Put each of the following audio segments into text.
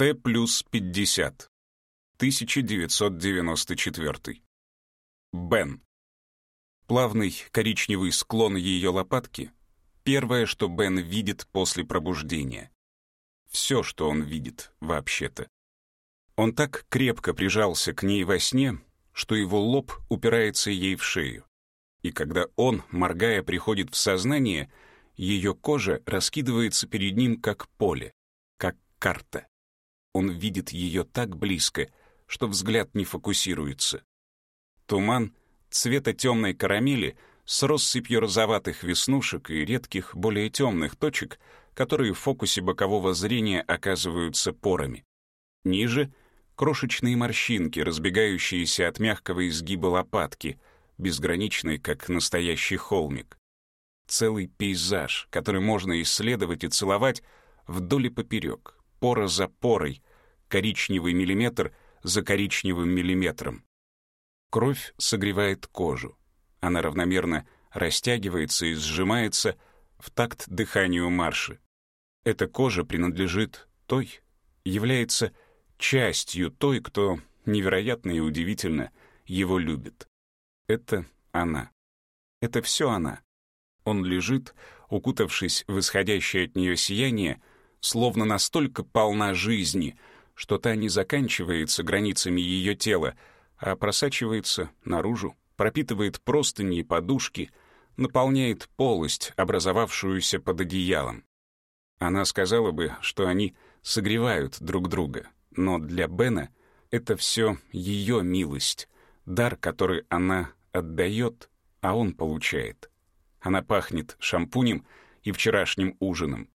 Т плюс 50. 1994. Бен. Плавный коричневый склон ее лопатки — первое, что Бен видит после пробуждения. Все, что он видит, вообще-то. Он так крепко прижался к ней во сне, что его лоб упирается ей в шею. И когда он, моргая, приходит в сознание, ее кожа раскидывается перед ним как поле, как карта. Он видит ее так близко, что взгляд не фокусируется. Туман цвета темной карамели с россыпью розоватых веснушек и редких, более темных точек, которые в фокусе бокового зрения оказываются порами. Ниже — крошечные морщинки, разбегающиеся от мягкого изгиба лопатки, безграничный, как настоящий холмик. Целый пейзаж, который можно исследовать и целовать вдоль и поперек, пора за порой, коричневый миллиметр за коричневым миллиметром. Кровь согревает кожу. Она равномерно растягивается и сжимается в такт дыханию марши. Эта кожа принадлежит той, является частью той, кто невероятно и удивительно его любит. Это она. Это все она. Он лежит, укутавшись в исходящее от нее сияние, словно настолько полна жизни, что та не заканчивается границами ее тела, а просачивается наружу, пропитывает простыни и подушки, наполняет полость, образовавшуюся под одеялом. Она сказала бы, что они согревают друг друга, но для Бена это все ее милость, дар, который она отдает, а он получает. Она пахнет шампунем и вчерашним ужином.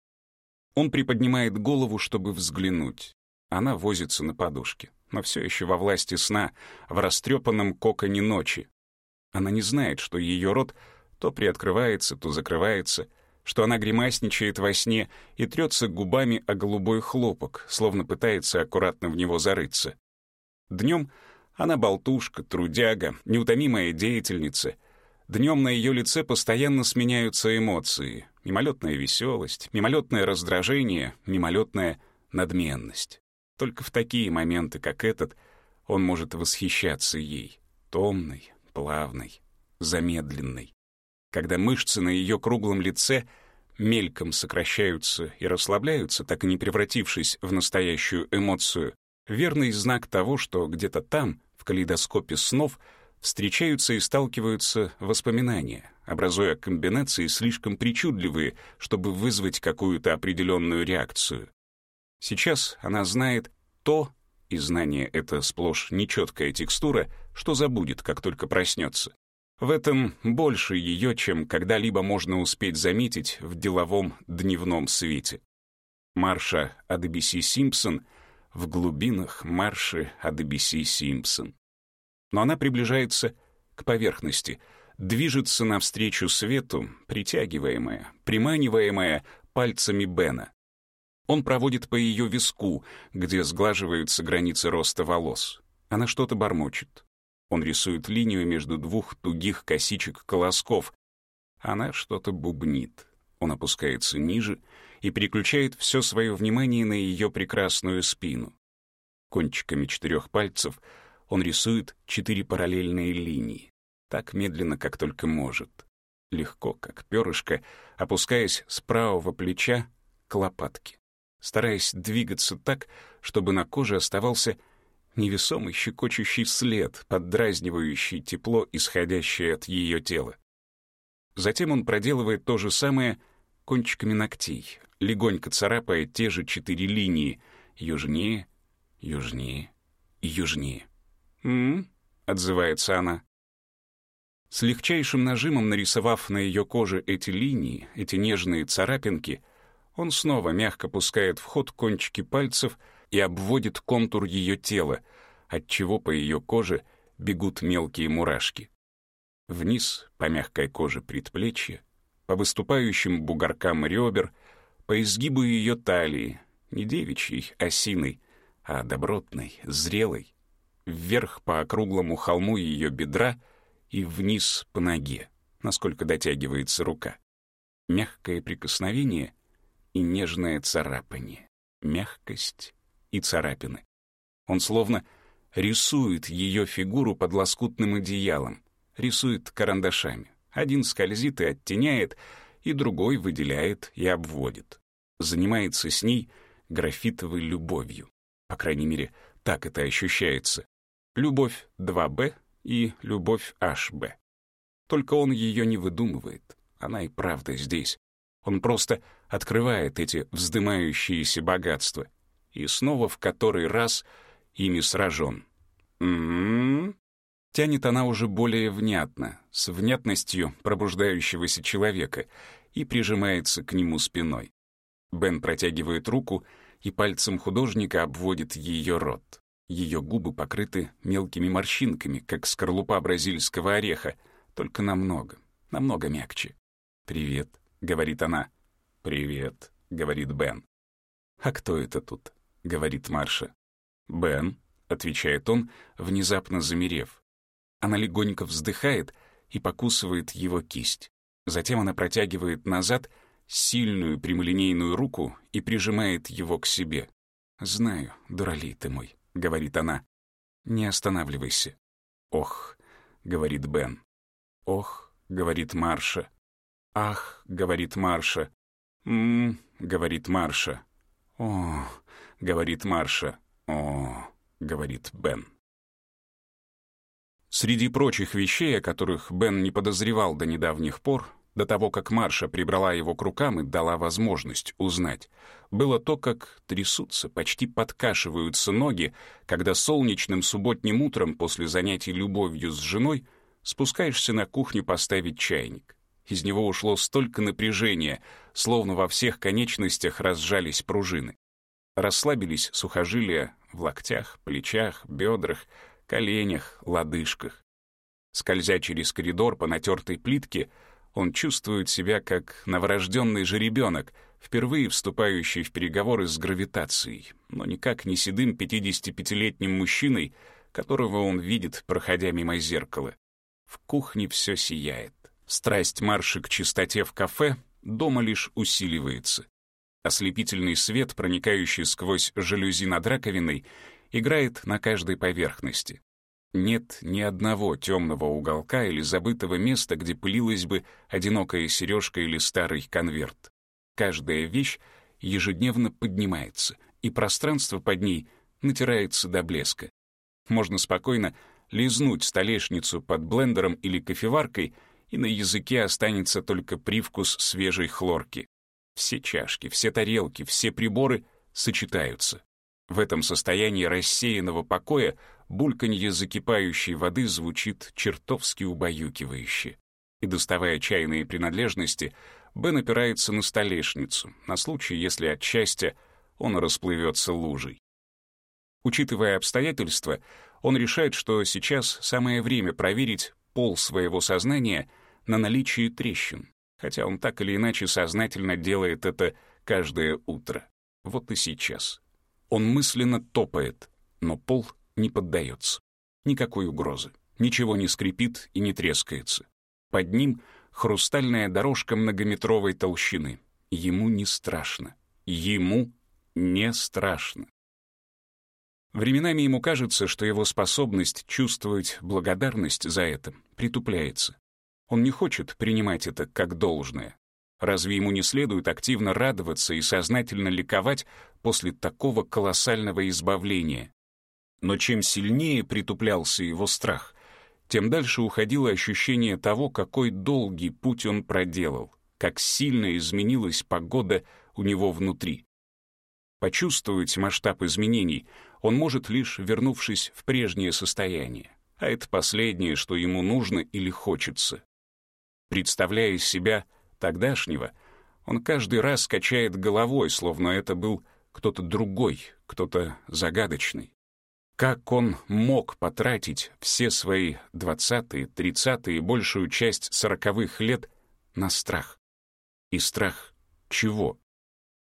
Он приподнимает голову, чтобы взглянуть. Она возится на подушке, но все еще во власти сна, в растрепанном коконе ночи. Она не знает, что ее рот то приоткрывается, то закрывается, что она гримасничает во сне и трется губами о голубой хлопок, словно пытается аккуратно в него зарыться. Днем она болтушка, трудяга, неутомимая деятельница. Днем на ее лице постоянно сменяются эмоции. Мимолетная веселость, мимолетное раздражение, мимолетная надменность. Только в такие моменты, как этот, он может восхищаться ей. Томной, плавной, замедленной. Когда мышцы на ее круглом лице мельком сокращаются и расслабляются, так и не превратившись в настоящую эмоцию, верный знак того, что где-то там, в калейдоскопе снов встречаются и сталкиваются воспоминания, образуя комбинации слишком причудливые, чтобы вызвать какую-то определенную реакцию. Сейчас она знает то, и знание — это сплошь нечеткая текстура, что забудет, как только проснется. В этом больше ее, чем когда-либо можно успеть заметить в деловом дневном свете. Марша Адебиси Симпсон в глубинах марши Адебиси Симпсон. Но она приближается к поверхности, движется навстречу свету, притягиваемая, приманиваемая пальцами Бена. Он проводит по ее виску, где сглаживаются границы роста волос. Она что-то бормочет. Он рисует линию между двух тугих косичек колосков. Она что-то бубнит. Он опускается ниже — и переключает все свое внимание на ее прекрасную спину. Кончиками четырех пальцев он рисует четыре параллельные линии, так медленно, как только может, легко, как перышко, опускаясь с правого плеча к лопатке, стараясь двигаться так, чтобы на коже оставался невесомый щекочущий след, поддразнивающий тепло, исходящее от ее тела. Затем он проделывает то же самое кончиками ногтей, легонько царапая те же четыре линии, южнее, южнее и южнее. «М-м-м», отзывается она. С легчайшим нажимом нарисовав на ее коже эти линии, эти нежные царапинки, он снова мягко пускает в ход кончики пальцев и обводит контур ее тела, отчего по ее коже бегут мелкие мурашки. Вниз по мягкой коже предплечья, по выступающим бугоркам ребер — по изгибу ее талии, не девичьей, осиной, а добротной, зрелой, вверх по округлому холму ее бедра и вниз по ноге, насколько дотягивается рука. Мягкое прикосновение и нежное царапание, мягкость и царапины. Он словно рисует ее фигуру под лоскутным одеялом, рисует карандашами. Один скользит и оттеняет, и другой выделяет и обводит. Занимается с ней графитовой любовью. По крайней мере, так это ощущается. Любовь 2Б и любовь HB. Только он ее не выдумывает. Она и правда здесь. Он просто открывает эти вздымающиеся богатства. И снова в который раз ими сражен. «М-м-м», Тянет она уже более внятно, с внятностью пробуждающегося человека, и прижимается к нему спиной. Бен протягивает руку и пальцем художника обводит ее рот. Ее губы покрыты мелкими морщинками, как скорлупа бразильского ореха, только намного, намного мягче. «Привет», — говорит она. «Привет», — говорит Бен. «А кто это тут?» — говорит Марша. «Бен», — отвечает он, внезапно замерев. Она легонько вздыхает и покусывает его кисть. Затем она протягивает назад сильную прямолинейную руку и прижимает его к себе. «Знаю, дуралей ты мой», — говорит она. «Не останавливайся». «Ох», — говорит Бен. «Ох», — говорит Марша. «Ах», — говорит Марша. «М-м», говорит Марша. «О», — говорит Марша. «О», — говорит Бен. Среди прочих вещей, о которых Бен не подозревал до недавних пор, до того, как Марша прибрала его к рукам и дала возможность узнать, было то, как трясутся, почти подкашиваются ноги, когда солнечным субботним утром после занятий любовью с женой спускаешься на кухню поставить чайник. Из него ушло столько напряжения, словно во всех конечностях разжались пружины. Расслабились сухожилия в локтях, плечах, бедрах, коленях, лодыжках. Скользя через коридор по натертой плитке, он чувствует себя как новорожденный жеребенок, впервые вступающий в переговоры с гравитацией, но никак не седым 55-летним мужчиной, которого он видит, проходя мимо зеркала. В кухне все сияет. Страсть марши к чистоте в кафе дома лишь усиливается. Ослепительный свет, проникающий сквозь жалюзи над раковиной, играет на каждой поверхности. Нет ни одного темного уголка или забытого места, где пылилась бы одинокая сережка или старый конверт. Каждая вещь ежедневно поднимается, и пространство под ней натирается до блеска. Можно спокойно лизнуть столешницу под блендером или кофеваркой, и на языке останется только привкус свежей хлорки. Все чашки, все тарелки, все приборы сочетаются. В этом состоянии рассеянного покоя бульканье закипающей воды звучит чертовски убаюкивающе. И доставая чайные принадлежности, Бен опирается на столешницу, на случай, если от счастья он расплывется лужей. Учитывая обстоятельства, он решает, что сейчас самое время проверить пол своего сознания на наличие трещин, хотя он так или иначе сознательно делает это каждое утро. Вот и сейчас. Он мысленно топает, но пол не поддается. Никакой угрозы. Ничего не скрипит и не трескается. Под ним хрустальная дорожка многометровой толщины. Ему не страшно. Ему не страшно. Временами ему кажется, что его способность чувствовать благодарность за это притупляется. Он не хочет принимать это как должное. Разве ему не следует активно радоваться и сознательно ликовать после такого колоссального избавления? Но чем сильнее притуплялся его страх, тем дальше уходило ощущение того, какой долгий путь он проделал, как сильно изменилась погода у него внутри. Почувствовать масштаб изменений он может лишь вернувшись в прежнее состояние, а это последнее, что ему нужно или хочется. Представляя из себя тогдашнего, он каждый раз качает головой, словно это был кто-то другой, кто-то загадочный. Как он мог потратить все свои двадцатые, тридцатые и большую часть сороковых лет на страх? И страх чего?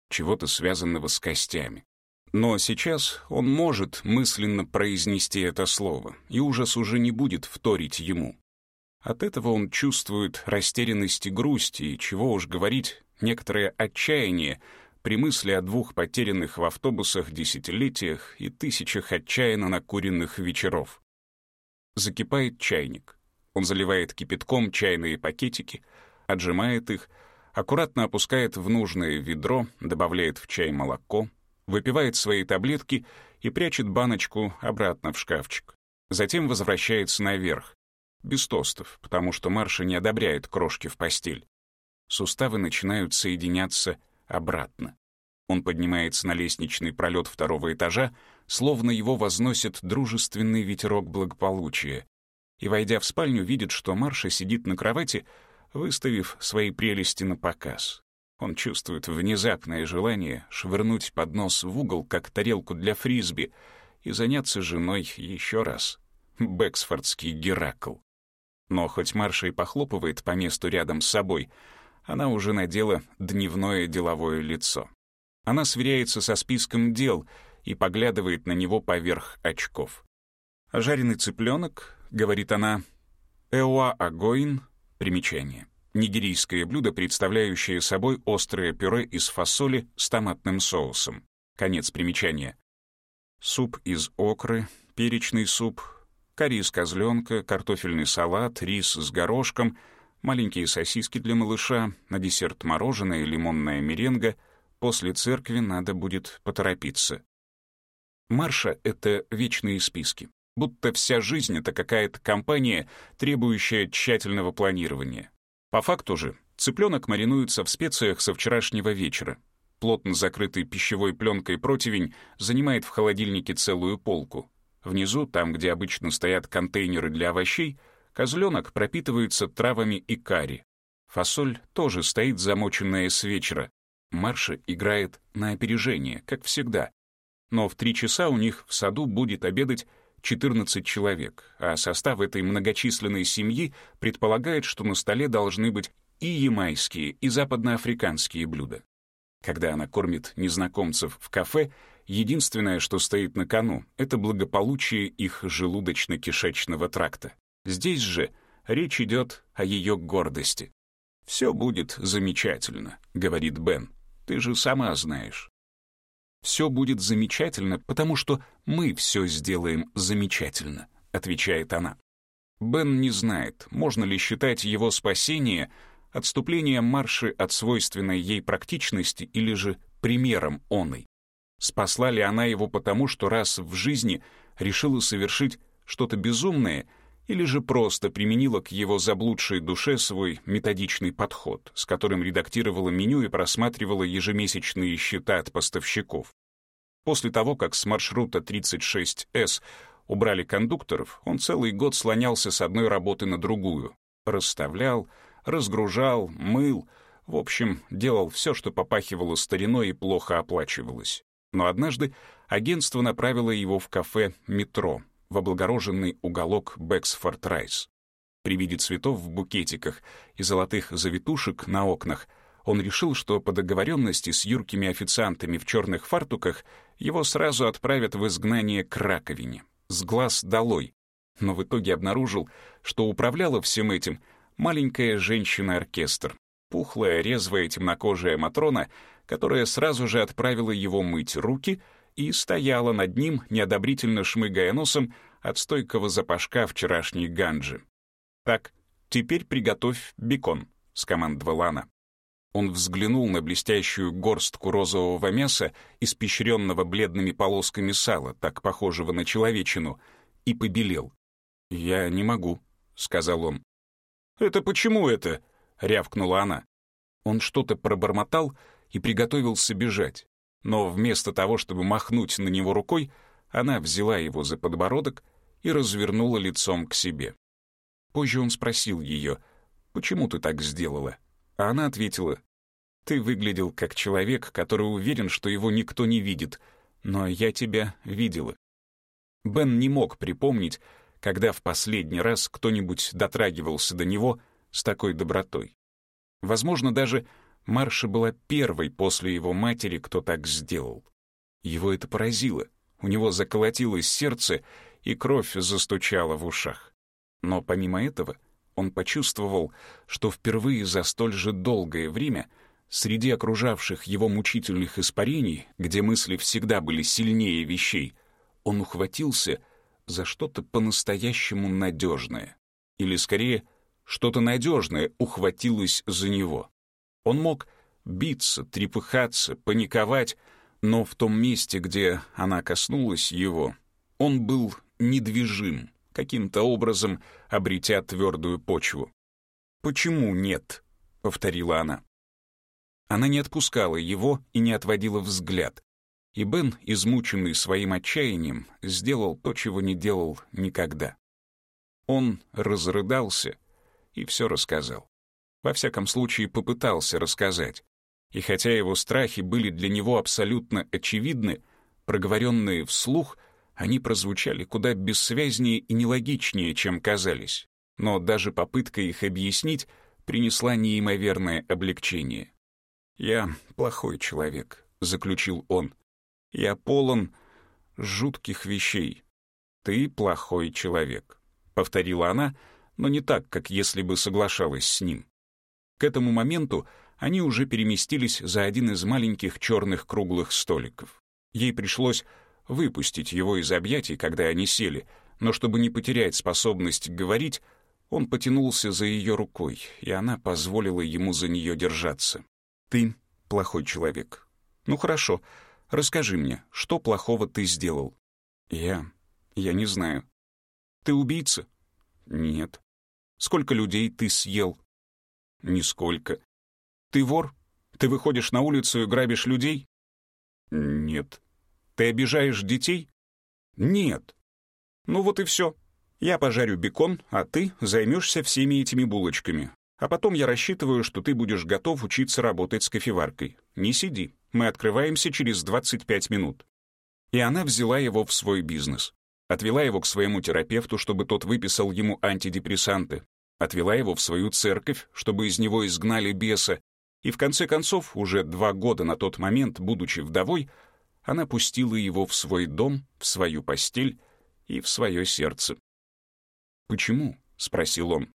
Чего-то связанного с костями. Но сейчас он может мысленно произнести это слово, и ужас уже не будет вторить ему. От этого он чувствует растерянность и грусть, и, чего уж говорить, некоторое отчаяние при мысли о двух потерянных в автобусах десятилетиях и тысячах отчаянно накуренных вечеров. Закипает чайник. Он заливает кипятком чайные пакетики, отжимает их, аккуратно опускает в нужное ведро, добавляет в чай молоко, выпивает свои таблетки и прячет баночку обратно в шкафчик. Затем возвращается наверх, без тостов, потому что Марша не одобряет крошки в постель. Суставы начинают соединяться обратно. Он поднимается на лестничный пролет второго этажа, словно его возносит дружественный ветерок благополучия. И, войдя в спальню, видит, что Марша сидит на кровати, выставив свои прелести на показ. Он чувствует внезапное желание швырнуть поднос в угол, как тарелку для фрисби, и заняться женой еще раз. Бэксфордский Геракл. Но хоть Марша и похлопывает по месту рядом с собой, она уже надела дневное деловое лицо. Она сверяется со списком дел и поглядывает на него поверх очков. «Жареный цыпленок», — говорит она, «эуа агоин», примечание. Нигерийское блюдо, представляющее собой острое пюре из фасоли с томатным соусом. Конец примечания. Суп из окры, перечный суп, карри из козленка, картофельный салат, рис с горошком, маленькие сосиски для малыша, на десерт мороженое, лимонная меренга. После церкви надо будет поторопиться. Марша — это вечные списки. Будто вся жизнь — это какая-то компания, требующая тщательного планирования. По факту же, цыпленок маринуется в специях со вчерашнего вечера. Плотно закрытый пищевой пленкой противень занимает в холодильнике целую полку. Внизу, там, где обычно стоят контейнеры для овощей, козленок пропитывается травами и карри. Фасоль тоже стоит замоченная с вечера. Марша играет на опережение, как всегда. Но в три часа у них в саду будет обедать 14 человек, а состав этой многочисленной семьи предполагает, что на столе должны быть и ямайские, и западноафриканские блюда. Когда она кормит незнакомцев в кафе, Единственное, что стоит на кону, это благополучие их желудочно-кишечного тракта. Здесь же речь идет о ее гордости. «Все будет замечательно», — говорит Бен. «Ты же сама знаешь». «Все будет замечательно, потому что мы все сделаем замечательно», — отвечает она. Бен не знает, можно ли считать его спасение отступлением марши от свойственной ей практичности или же примером оной. Спасла ли она его потому, что раз в жизни решила совершить что-то безумное, или же просто применила к его заблудшей душе свой методичный подход, с которым редактировала меню и просматривала ежемесячные счета от поставщиков. После того, как с маршрута 36С убрали кондукторов, он целый год слонялся с одной работы на другую. Расставлял, разгружал, мыл, в общем, делал все, что попахивало стариной и плохо оплачивалось. Но однажды агентство направило его в кафе «Метро», в облагороженный уголок Бэксфорд Райс. При виде цветов в букетиках и золотых завитушек на окнах он решил, что по договоренности с юркими официантами в черных фартуках его сразу отправят в изгнание к раковине, с глаз долой. Но в итоге обнаружил, что управляла всем этим маленькая женщина-оркестр, пухлая, резвая, темнокожая Матрона, которая сразу же отправила его мыть руки и стояла над ним, неодобрительно шмыгая носом от стойкого запашка вчерашней ганджи. «Так, теперь приготовь бекон», — скомандовала она. Он взглянул на блестящую горстку розового мяса, испещренного бледными полосками сала, так похожего на человечину, и побелел. «Я не могу», — сказал он. «Это почему это?» — рявкнула она. Он что-то пробормотал и приготовился бежать. Но вместо того, чтобы махнуть на него рукой, она взяла его за подбородок и развернула лицом к себе. Позже он спросил ее, «Почему ты так сделала?» А она ответила, «Ты выглядел как человек, который уверен, что его никто не видит, но я тебя видела». Бен не мог припомнить, когда в последний раз кто-нибудь дотрагивался до него с такой добротой. Возможно, даже Марша была первой после его матери, кто так сделал. Его это поразило. У него заколотилось сердце, и кровь застучала в ушах. Но помимо этого он почувствовал, что впервые за столь же долгое время среди окружавших его мучительных испарений, где мысли всегда были сильнее вещей, он ухватился за что-то по-настоящему надежное. Или, скорее, что-то надежное ухватилось за него. Он мог биться, трепыхаться, паниковать, но в том месте, где она коснулась его, он был недвижим, каким-то образом обретя твердую почву. «Почему нет?» — повторила она. Она не отпускала его и не отводила взгляд. И Бен, измученный своим отчаянием, сделал то, чего не делал никогда. Он разрыдался и все рассказал. Во всяком случае, попытался рассказать. И хотя его страхи были для него абсолютно очевидны, проговоренные вслух, они прозвучали куда бессвязнее и нелогичнее, чем казались. Но даже попытка их объяснить принесла неимоверное облегчение. «Я плохой человек», — заключил он. «Я полон жутких вещей». «Ты плохой человек», — повторила она, но не так, как если бы соглашалась с ним. К этому моменту они уже переместились за один из маленьких черных круглых столиков. Ей пришлось выпустить его из объятий, когда они сели, но чтобы не потерять способность говорить, он потянулся за ее рукой, и она позволила ему за нее держаться. «Ты плохой человек. Ну хорошо, расскажи мне, что плохого ты сделал?» «Я... я не знаю». «Ты убийца?» «Нет». «Сколько людей ты съел?» «Нисколько». «Ты вор? Ты выходишь на улицу и грабишь людей?» «Нет». «Ты обижаешь детей?» «Нет». «Ну вот и все. Я пожарю бекон, а ты займешься всеми этими булочками. А потом я рассчитываю, что ты будешь готов учиться работать с кофеваркой. Не сиди. Мы открываемся через 25 минут». И она взяла его в свой бизнес. Отвела его к своему терапевту, чтобы тот выписал ему антидепрессанты. Отвела его в свою церковь, чтобы из него изгнали беса. И в конце концов, уже два года на тот момент, будучи вдовой, она пустила его в свой дом, в свою постель и в свое сердце. «Почему?» — спросил он.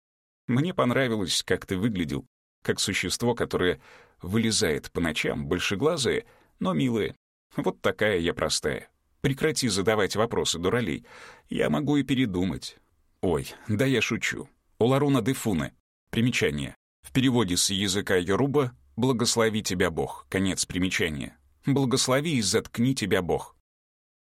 Мне понравилось, как ты выглядел, как существо, которое вылезает по ночам, большеглазое, но милое. Вот такая я простая. Прекрати задавать вопросы, дуралей. Я могу и передумать. Ой, да я шучу. У Ларуна де Фуне. Примечание. В переводе с языка Йоруба «Благослови тебя Бог». Конец примечания. «Благослови и заткни тебя Бог».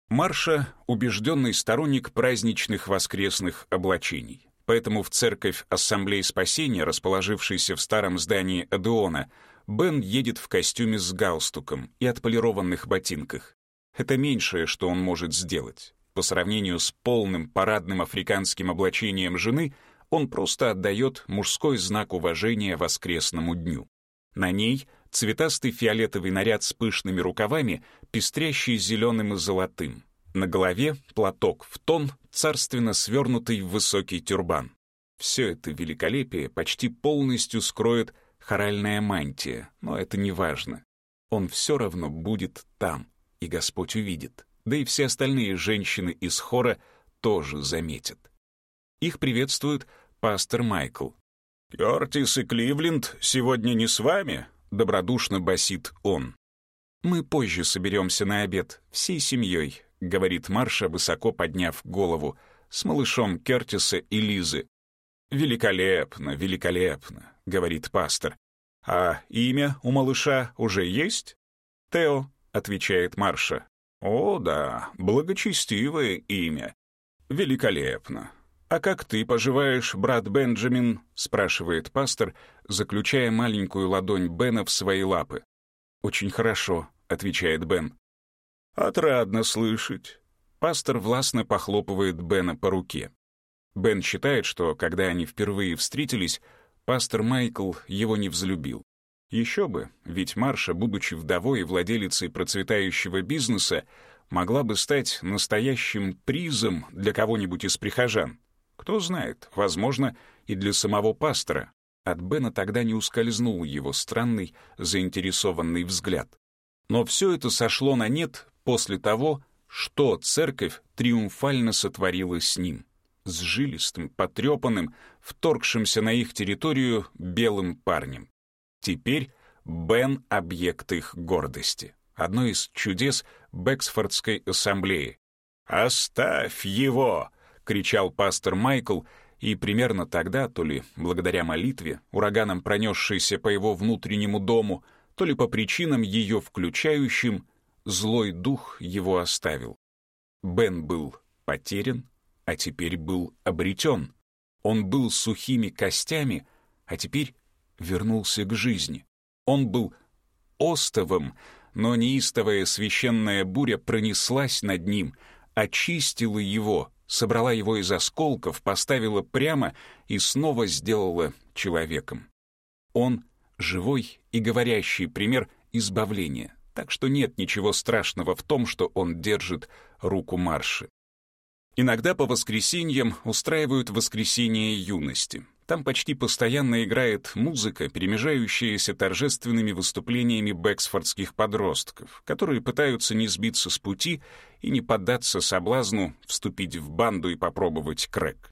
Марша — убежденный сторонник праздничных воскресных облачений. Поэтому в церковь Ассамблеи Спасения, расположившейся в старом здании Адеона, Бен едет в костюме с галстуком и отполированных ботинках. Это меньшее, что он может сделать. По сравнению с полным парадным африканским облачением жены, он просто отдает мужской знак уважения воскресному дню. На ней цветастый фиолетовый наряд с пышными рукавами, пестрящий зеленым и золотым. На голове платок в тон, царственно свернутый в высокий тюрбан. Все это великолепие почти полностью скроет хоральная мантия, но это не важно. Он все равно будет там, и Господь увидит. Да и все остальные женщины из хора тоже заметят. Их приветствует пастор Майкл. «Кертис и Кливленд сегодня не с вами?» — добродушно басит он. «Мы позже соберемся на обед, всей семьей», — говорит Марша, высоко подняв голову, с малышом Кертиса и Лизы. «Великолепно, великолепно», — говорит пастор. «А имя у малыша уже есть?» «Тео», — отвечает Марша. «О, да, благочестивое имя. Великолепно. А как ты поживаешь, брат Бенджамин?» — спрашивает пастор, заключая маленькую ладонь Бена в свои лапы. «Очень хорошо», — отвечает Бен. «Отрадно слышать». Пастор властно похлопывает Бена по руке. Бен считает, что, когда они впервые встретились, пастор Майкл его не взлюбил. Еще бы, ведь Марша, будучи вдовой и владелицей процветающего бизнеса, могла бы стать настоящим призом для кого-нибудь из прихожан. Кто знает, возможно, и для самого пастора. От Бена тогда не ускользнул его странный, заинтересованный взгляд. Но все это сошло на нет после того, что церковь триумфально сотворила с ним, с жилистым, потрепанным, вторгшимся на их территорию белым парнем. Теперь Бен — объект их гордости. Одно из чудес Бэксфордской ассамблеи. «Оставь его!» — кричал пастор Майкл, и примерно тогда, то ли благодаря молитве, ураганом пронесшейся по его внутреннему дому, то ли по причинам ее включающим, злой дух его оставил. Бен был потерян, а теперь был обретен. Он был сухими костями, а теперь вернулся к жизни. Он был остовом, но неистовая священная буря пронеслась над ним, очистила его, собрала его из осколков, поставила прямо и снова сделала человеком. Он — живой и говорящий пример избавления, так что нет ничего страшного в том, что он держит руку Марши. Иногда по воскресеньям устраивают воскресенье юности. Там почти постоянно играет музыка, перемежающаяся торжественными выступлениями бэксфордских подростков, которые пытаются не сбиться с пути и не поддаться соблазну вступить в банду и попробовать крэк.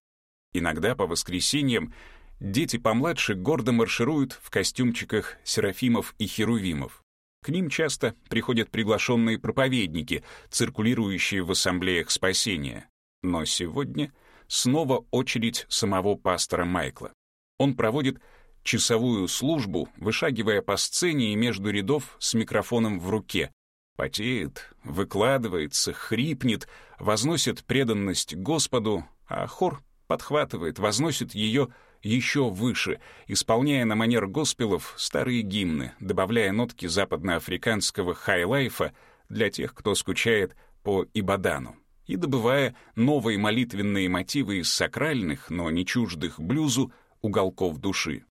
Иногда по воскресеньям дети помладше гордо маршируют в костюмчиках серафимов и херувимов. К ним часто приходят приглашенные проповедники, циркулирующие в ассамблеях спасения. Но сегодня — снова очередь самого пастора Майкла. Он проводит часовую службу, вышагивая по сцене и между рядов с микрофоном в руке. Потеет, выкладывается, хрипнет, возносит преданность Господу, а хор подхватывает, возносит ее еще выше, исполняя на манер госпелов старые гимны, добавляя нотки западноафриканского хай-лайфа для тех, кто скучает по Ибадану и добывая новые молитвенные мотивы из сакральных, но не чуждых блюзу уголков души.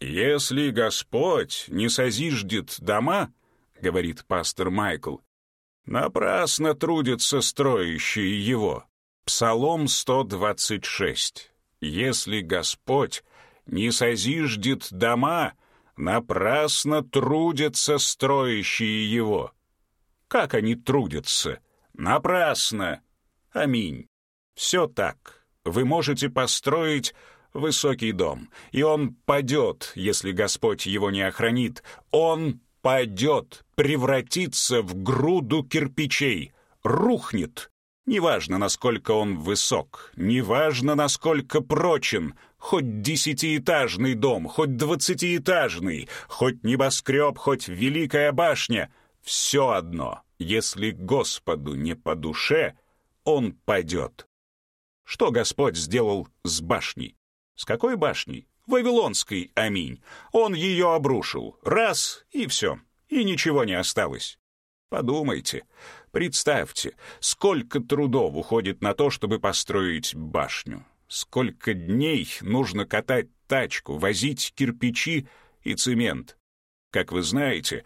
«Если Господь не созиждет дома, — говорит пастор Майкл, — напрасно трудятся строящие его. Псалом 126. Если Господь не созиждет дома, напрасно трудятся строящие его. Как они трудятся? Напрасно! Аминь. Все так. Вы можете построить высокий дом, и он падет, если Господь его не охранит. Он падет, превратится в груду кирпичей, рухнет. Неважно, насколько он высок, неважно, насколько прочен, хоть десятиэтажный дом, хоть двадцатиэтажный, хоть небоскреб, хоть великая башня — все одно. Если Господу не по душе, он падет. Что Господь сделал с башней? С какой башней? Вавилонской, аминь. Он ее обрушил. Раз, и все. И ничего не осталось. Подумайте, представьте, сколько трудов уходит на то, чтобы построить башню. Сколько дней нужно катать тачку, возить кирпичи и цемент. Как вы знаете,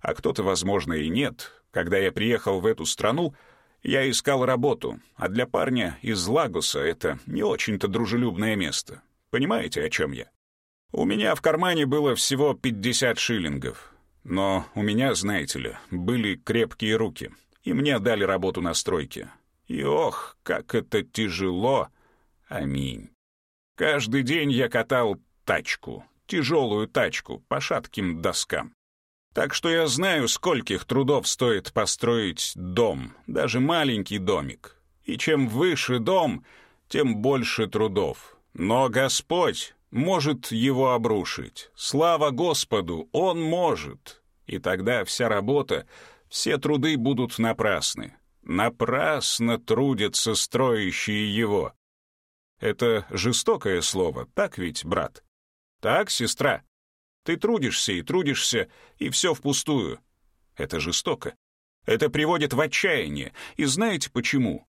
а кто-то, возможно, и нет, когда я приехал в эту страну, я искал работу, а для парня из Лагоса это не очень-то дружелюбное место. Понимаете, о чем я? У меня в кармане было всего 50 шиллингов. Но у меня, знаете ли, были крепкие руки, и мне дали работу на стройке. И ох, как это тяжело! Аминь. Каждый день я катал тачку, тяжелую тачку по шатким доскам. Так что я знаю, скольких трудов стоит построить дом, даже маленький домик. И чем выше дом, тем больше трудов. Но Господь может его обрушить. Слава Господу, Он может. И тогда вся работа, все труды будут напрасны. Напрасно трудятся строящие его. Это жестокое слово, так ведь, брат? Так, сестра? Ты трудишься и трудишься, и все впустую. Это жестоко. Это приводит в отчаяние. И знаете почему?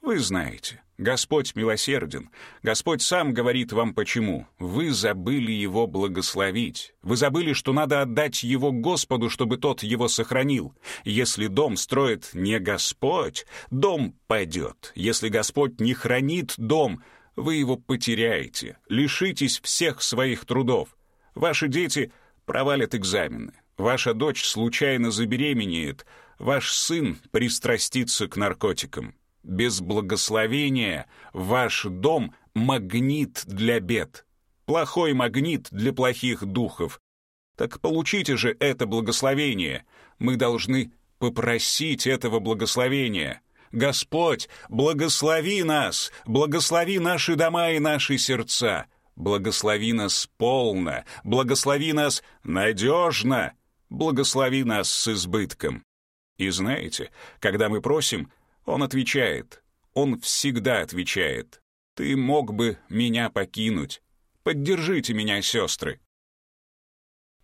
Вы знаете. Господь милосерден. Господь сам говорит вам почему. Вы забыли Его благословить. Вы забыли, что надо отдать Его Господу, чтобы Тот его сохранил. Если дом строит не Господь, дом пойдет. Если Господь не хранит дом, вы его потеряете, лишитесь всех своих трудов. Ваши дети провалят экзамены. Ваша дочь случайно забеременеет. Ваш сын пристрастится к наркотикам. Без благословения ваш дом — магнит для бед. Плохой магнит для плохих духов. Так получите же это благословение. Мы должны попросить этого благословения. Господь, благослови нас, благослови наши дома и наши сердца. Благослови нас полно, благослови нас надежно, благослови нас с избытком. И знаете, когда мы просим, Он отвечает. Он всегда отвечает. Ты мог бы меня покинуть. Поддержите меня, сестры.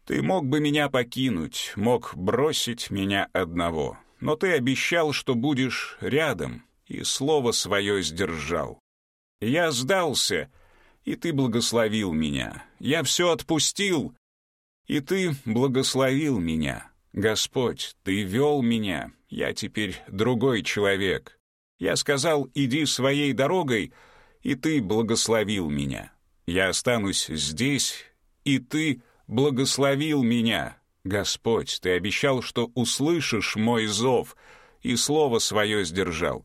Ты мог бы меня покинуть, мог бросить меня одного. Но ты обещал, что будешь рядом, и слово свое сдержал. Я сдался, и ты благословил меня. Я все отпустил, и ты благословил меня. Господь, ты вел меня, я теперь другой человек. Я сказал, иди своей дорогой, и ты благословил меня. Я останусь здесь, и ты благословил меня. Господь, ты обещал, что услышишь мой зов, и слово свое сдержал.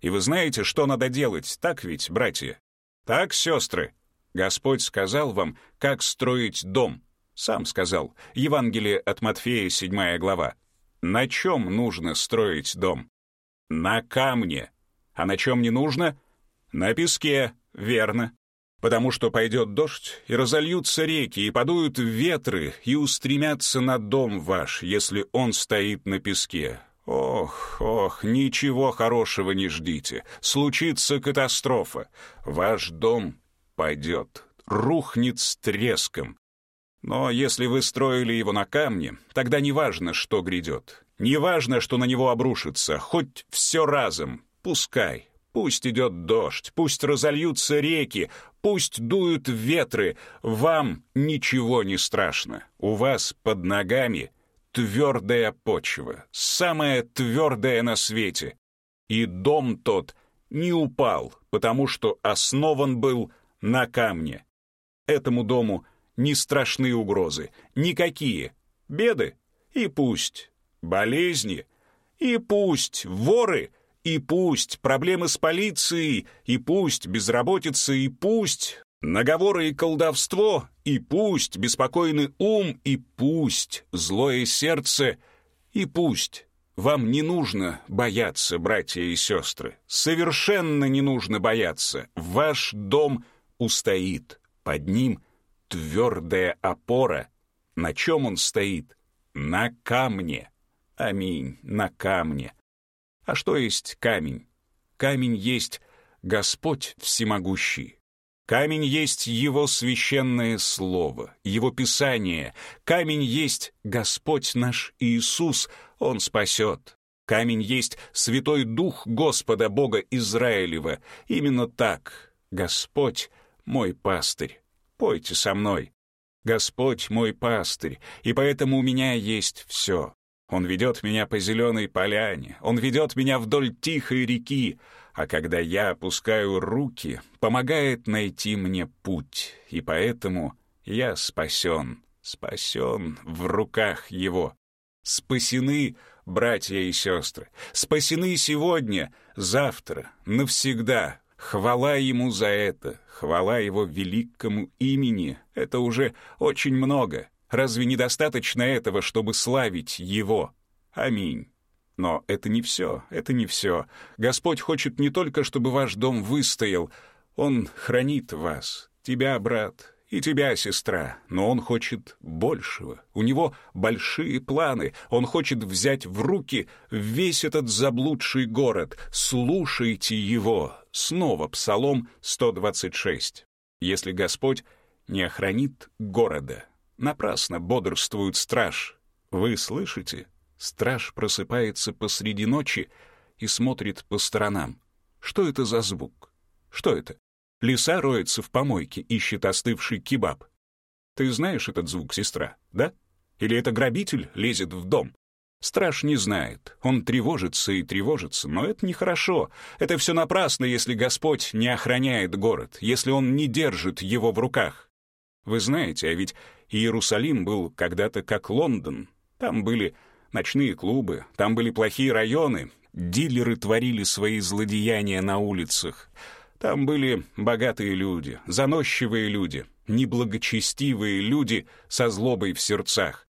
И вы знаете, что надо делать, так ведь, братья? Так, сестры? Господь сказал вам, как строить дом. Сам сказал. Евангелие от Матфея, 7 глава. На чем нужно строить дом? На камне. А на чем не нужно? На песке, верно. Потому что пойдет дождь, и разольются реки, и подуют ветры, и устремятся на дом ваш, если он стоит на песке. Ох, ох, ничего хорошего не ждите. Случится катастрофа. Ваш дом пойдет, рухнет с треском. Но если вы строили его на камне, тогда неважно, что грядет. Неважно, что на него обрушится, хоть все разом, пускай. Пусть идет дождь, пусть разольются реки, пусть дуют ветры, вам ничего не страшно. У вас под ногами твердая почва, самая твердая на свете. И дом тот не упал, потому что основан был на камне. Этому дому не страшны угрозы, никакие. Беды и пусть, болезни и пусть, воры и пусть, проблемы с полицией и пусть, безработица и пусть, наговоры и колдовство и пусть, беспокойный ум и пусть, злое сердце и пусть. Вам не нужно бояться, братья и сестры. Совершенно не нужно бояться. Ваш дом устоит. Под ним твердая опора. На чем он стоит? На камне. Аминь, на камне. А что есть камень? Камень есть Господь всемогущий. Камень есть Его священное слово, Его Писание. Камень есть Господь наш Иисус, Он спасет. Камень есть Святой Дух Господа Бога Израилева. Именно так Господь мой пастырь. Пойте со мной. Господь мой пастырь, и поэтому у меня есть все. Он ведет меня по зеленой поляне, он ведет меня вдоль тихой реки, а когда я опускаю руки, помогает найти мне путь, и поэтому я спасен, спасен в руках его. Спасены, братья и сестры, спасены сегодня, завтра, навсегда, Хвала ему за это, хвала его великому имени. Это уже очень много. Разве недостаточно этого, чтобы славить его? Аминь. Но это не все, это не все. Господь хочет не только, чтобы ваш дом выстоял, Он хранит вас, тебя, брат, и тебя, сестра, но он хочет большего. У него большие планы. Он хочет взять в руки весь этот заблудший город. Слушайте его. Снова Псалом 126. Если Господь не охранит города, напрасно бодрствует страж. Вы слышите? Страж просыпается посреди ночи и смотрит по сторонам. Что это за звук? Что это? Лиса роется в помойке, ищет остывший кебаб. Ты знаешь этот звук, сестра, да? Или это грабитель лезет в дом? Страж не знает. Он тревожится и тревожится, но это нехорошо. Это все напрасно, если Господь не охраняет город, если Он не держит его в руках. Вы знаете, а ведь Иерусалим был когда-то как Лондон. Там были ночные клубы, там были плохие районы, дилеры творили свои злодеяния на улицах. Там были богатые люди, заносчивые люди. неблагочестивые люди со злобой в сердцах.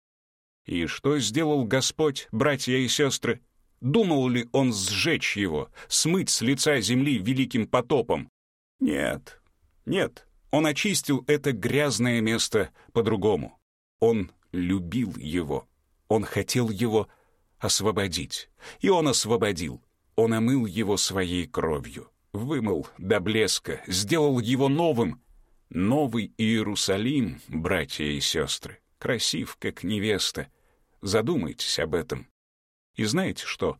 И что сделал Господь, братья и сестры? Думал ли он сжечь его, смыть с лица земли великим потопом? Нет, нет, он очистил это грязное место по-другому. Он любил его, он хотел его освободить, и он освободил. Он омыл его своей кровью, вымыл до блеска, сделал его новым. Новый Иерусалим, братья и сестры, красив, как невеста. Задумайтесь об этом. И знаете что?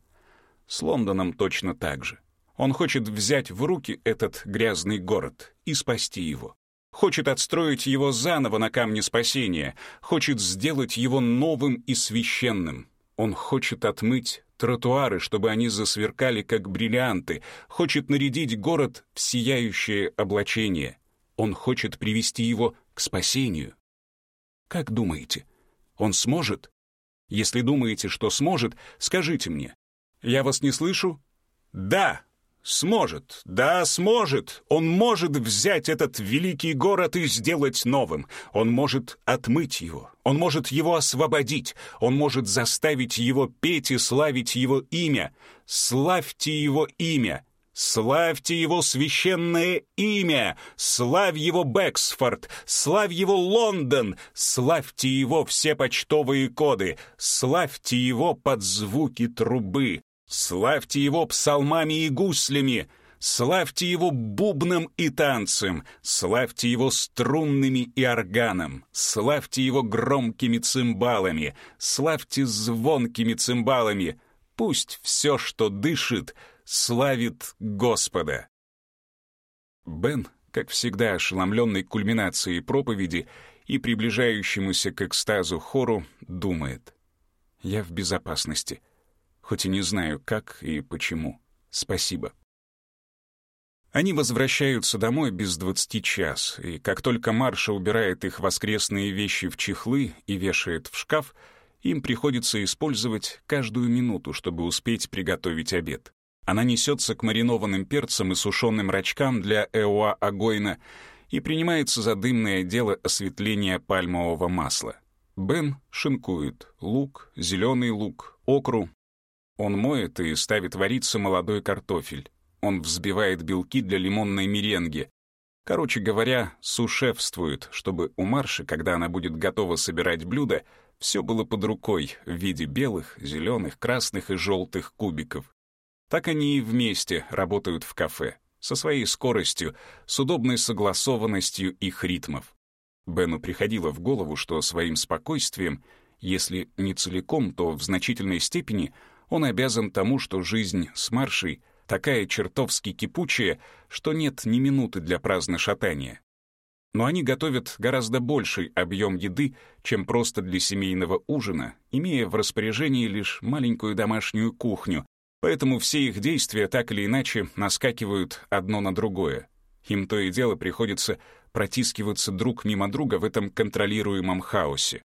С Лондоном точно так же. Он хочет взять в руки этот грязный город и спасти его. Хочет отстроить его заново на камне спасения, хочет сделать его новым и священным. Он хочет отмыть тротуары, чтобы они засверкали, как бриллианты, хочет нарядить город в сияющее облачение. Он хочет привести его к спасению. Как думаете, он сможет? Если думаете, что сможет, скажите мне. Я вас не слышу? Да, сможет. Да, сможет. Он может взять этот великий город и сделать новым. Он может отмыть его. Он может его освободить. Он может заставить его петь и славить его имя. Славьте его имя. Славьте его священное имя! Славь его Бэксфорд! Славь его Лондон! Славьте его все почтовые коды! Славьте его под звуки трубы! Славьте его псалмами и гуслями! Славьте его бубном и танцем, славьте его струнными и органом, славьте его громкими цимбалами, славьте звонкими цимбалами. Пусть все, что дышит, славит Господа. Бен, как всегда ошеломленный кульминацией проповеди и приближающемуся к экстазу хору, думает. «Я в безопасности, хоть и не знаю, как и почему. Спасибо». Они возвращаются домой без двадцати час, и как только Марша убирает их воскресные вещи в чехлы и вешает в шкаф, им приходится использовать каждую минуту, чтобы успеть приготовить обед. Она несется к маринованным перцам и сушеным рачкам для Эуа Агойна и принимается за дымное дело осветления пальмового масла. Бен шинкует лук, зеленый лук, окру. Он моет и ставит вариться молодой картофель. Он взбивает белки для лимонной меренги. Короче говоря, сушефствует, чтобы у Марши, когда она будет готова собирать блюда, все было под рукой в виде белых, зеленых, красных и желтых кубиков. Так они и вместе работают в кафе, со своей скоростью, с удобной согласованностью их ритмов. Бену приходило в голову, что своим спокойствием, если не целиком, то в значительной степени он обязан тому, что жизнь с Маршей такая чертовски кипучая, что нет ни минуты для праздношатания. Но они готовят гораздо больший объем еды, чем просто для семейного ужина, имея в распоряжении лишь маленькую домашнюю кухню, Поэтому все их действия так или иначе наскакивают одно на другое. Им то и дело приходится протискиваться друг мимо друга в этом контролируемом хаосе.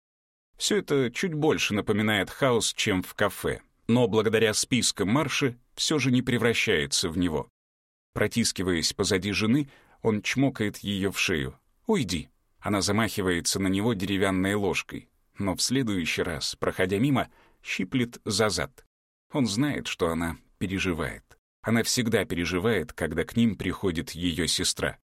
Все это чуть больше напоминает хаос, чем в кафе, но благодаря спискам марши все же не превращается в него. Протискиваясь позади жены, он чмокает ее в шею. «Уйди!» Она замахивается на него деревянной ложкой, но в следующий раз, проходя мимо, щиплет за зад. Он знает, что она переживает. Она всегда переживает, когда к ним приходит ее сестра.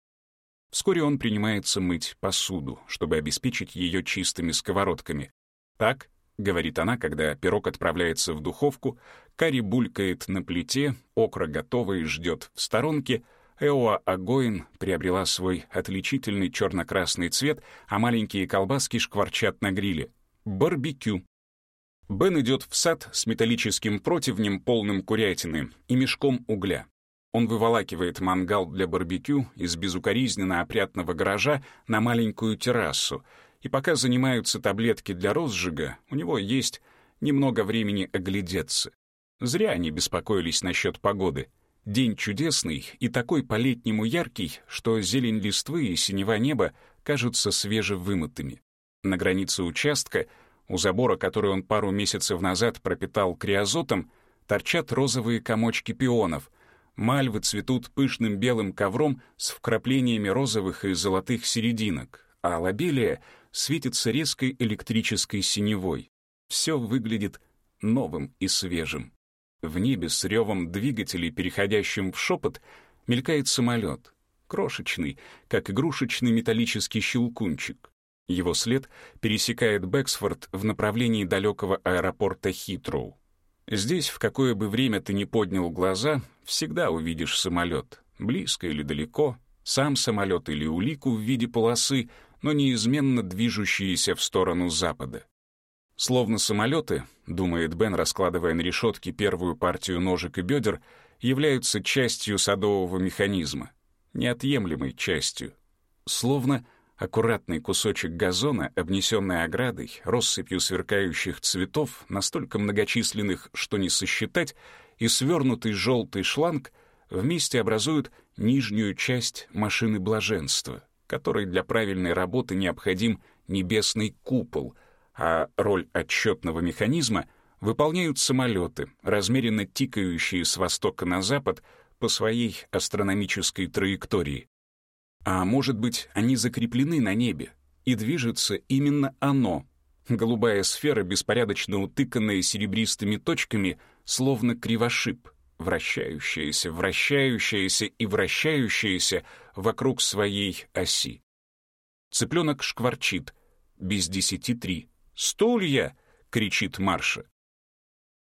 Вскоре он принимается мыть посуду, чтобы обеспечить ее чистыми сковородками. «Так», — говорит она, когда пирог отправляется в духовку, карри булькает на плите, окра готова и ждет в сторонке, Эоа Агоин приобрела свой отличительный черно-красный цвет, а маленькие колбаски шкварчат на гриле. Барбекю. Бен идет в сад с металлическим противнем, полным курятины, и мешком угля. Он выволакивает мангал для барбекю из безукоризненно опрятного гаража на маленькую террасу, и пока занимаются таблетки для розжига, у него есть немного времени оглядеться. Зря они беспокоились насчет погоды. День чудесный и такой по-летнему яркий, что зелень листвы и синева неба кажутся свежевымытыми. На границе участка — у забора, который он пару месяцев назад пропитал криозотом, торчат розовые комочки пионов. Мальвы цветут пышным белым ковром с вкраплениями розовых и золотых серединок, а лобелия светится резкой электрической синевой. Все выглядит новым и свежим. В небе с ревом двигателей, переходящим в шепот, мелькает самолет. Крошечный, как игрушечный металлический щелкунчик. Его след пересекает Бэксфорд в направлении далекого аэропорта Хитроу. Здесь, в какое бы время ты ни поднял глаза, всегда увидишь самолет. Близко или далеко, сам самолет или улику в виде полосы, но неизменно движущиеся в сторону запада. Словно самолеты, думает Бен, раскладывая на решетке первую партию ножек и бедер, являются частью садового механизма, неотъемлемой частью. Словно аккуратный кусочек газона, обнесенный оградой, россыпью сверкающих цветов, настолько многочисленных, что не сосчитать, и свернутый желтый шланг вместе образуют нижнюю часть машины блаженства, которой для правильной работы необходим небесный купол, а роль отсчетного механизма выполняют самолеты, размеренно тикающие с востока на запад по своей астрономической траектории. А может быть, они закреплены на небе, и движется именно оно. Голубая сфера, беспорядочно утыканная серебристыми точками, словно кривошип, вращающаяся, вращающаяся и вращающаяся вокруг своей оси. Цыпленок шкварчит, без десяти три. «Стулья!» — кричит Марша.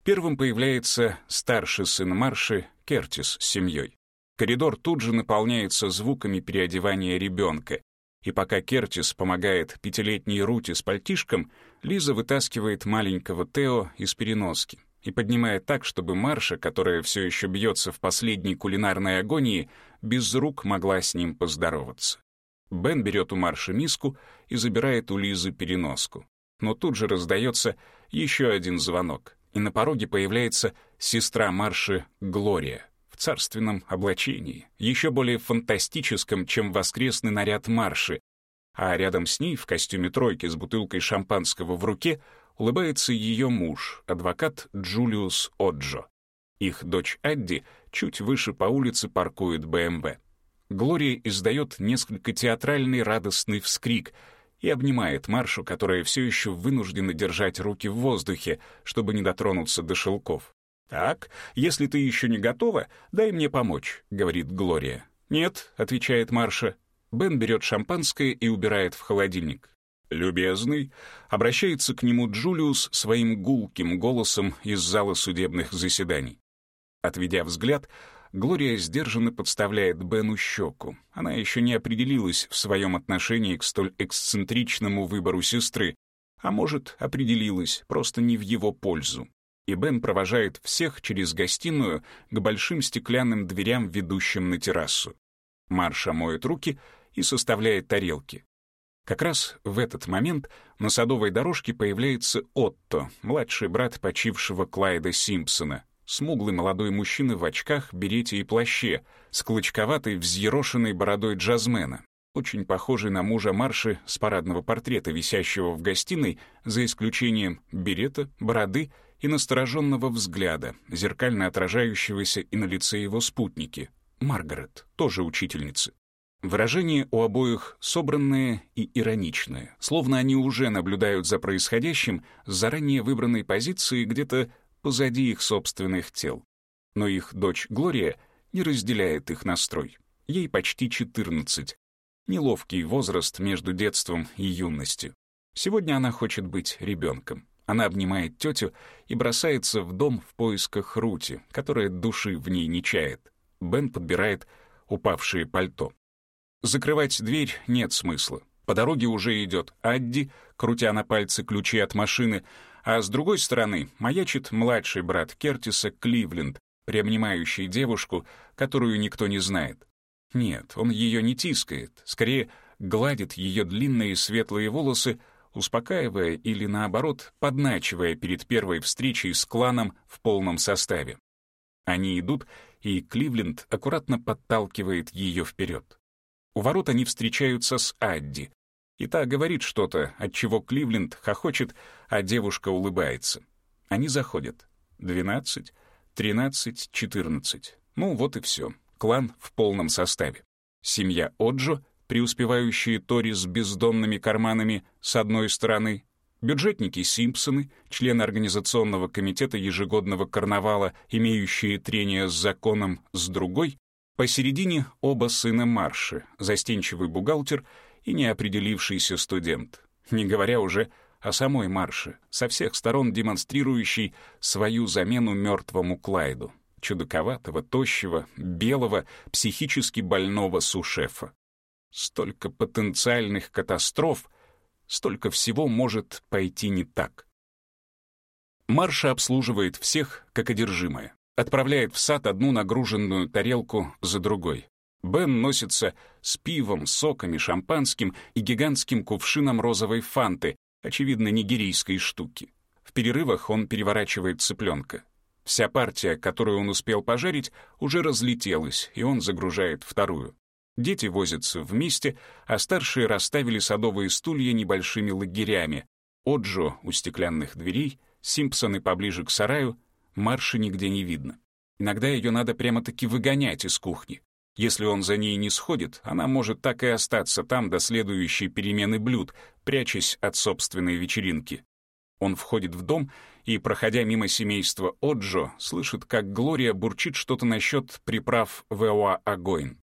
Первым появляется старший сын Марши, Кертис, с семьей. Коридор тут же наполняется звуками переодевания ребенка, и пока Кертис помогает пятилетней Рути с пальтишком, Лиза вытаскивает маленького Тео из переноски и поднимает так, чтобы Марша, которая все еще бьется в последней кулинарной агонии, без рук могла с ним поздороваться. Бен берет у Марши миску и забирает у Лизы переноску. Но тут же раздается еще один звонок, и на пороге появляется сестра Марши Глория в царственном облачении, еще более фантастическом, чем воскресный наряд Марши, а рядом с ней, в костюме тройки с бутылкой шампанского в руке, улыбается ее муж, адвокат Джулиус Оджо. Их дочь Адди чуть выше по улице паркует БМВ. Глория издает несколько театральный радостный вскрик и обнимает Маршу, которая все еще вынуждена держать руки в воздухе, чтобы не дотронуться до шелков. «Так, если ты еще не готова, дай мне помочь», — говорит Глория. «Нет», — отвечает Марша. Бен берет шампанское и убирает в холодильник. «Любезный», — обращается к нему Джулиус своим гулким голосом из зала судебных заседаний. Отведя взгляд, Глория сдержанно подставляет Бену щеку. Она еще не определилась в своем отношении к столь эксцентричному выбору сестры, а может, определилась, просто не в его пользу. И Бен провожает всех через гостиную к большим стеклянным дверям, ведущим на террасу. Марша моет руки и составляет тарелки. Как раз в этот момент на садовой дорожке появляется Отто, младший брат почившего Клайда Симпсона, смуглый молодой мужчина в очках, берете и плаще, с клочковатой взъерошенной бородой джазмена, очень похожий на мужа Марши с парадного портрета, висящего в гостиной, за исключением берета, бороды и настороженного взгляда, зеркально отражающегося и на лице его спутники. Маргарет, тоже учительницы. Выражение у обоих собранное и ироничное, словно они уже наблюдают за происходящим с заранее выбранной позиции где-то позади их собственных тел. Но их дочь Глория не разделяет их настрой. Ей почти 14. Неловкий возраст между детством и юностью. Сегодня она хочет быть ребенком. Она обнимает тетю и бросается в дом в поисках Рути, которая души в ней не чает. Бен подбирает упавшее пальто. Закрывать дверь нет смысла. По дороге уже идет Адди, крутя на пальце ключи от машины, а с другой стороны маячит младший брат Кертиса Кливленд, приобнимающий девушку, которую никто не знает. Нет, он ее не тискает, скорее гладит ее длинные светлые волосы, успокаивая или, наоборот, подначивая перед первой встречей с кланом в полном составе. Они идут, и Кливленд аккуратно подталкивает ее вперед. У ворот они встречаются с Адди, и та говорит что-то, от чего Кливленд хохочет, а девушка улыбается. Они заходят. Двенадцать, тринадцать, четырнадцать. Ну вот и все. Клан в полном составе. Семья Оджо, преуспевающие Тори с бездонными карманами с одной стороны, бюджетники Симпсоны, члены организационного комитета ежегодного карнавала, имеющие трение с законом с другой, посередине оба сына Марши, застенчивый бухгалтер и неопределившийся студент, не говоря уже о самой Марше, со всех сторон демонстрирующей свою замену мертвому Клайду, чудаковатого, тощего, белого, психически больного сушефа. Столько потенциальных катастроф, столько всего может пойти не так. Марша обслуживает всех, как одержимая. Отправляет в сад одну нагруженную тарелку за другой. Бен носится с пивом, соками, шампанским и гигантским кувшином розовой фанты, очевидно, нигерийской штуки. В перерывах он переворачивает цыпленка. Вся партия, которую он успел пожарить, уже разлетелась, и он загружает вторую. Дети возятся вместе, а старшие расставили садовые стулья небольшими лагерями. Оджо у стеклянных дверей, Симпсоны поближе к сараю, Марши нигде не видно. Иногда ее надо прямо-таки выгонять из кухни. Если он за ней не сходит, она может так и остаться там до следующей перемены блюд, прячась от собственной вечеринки. Он входит в дом и, проходя мимо семейства Оджо, слышит, как Глория бурчит что-то насчет приправ Веоа Агоин.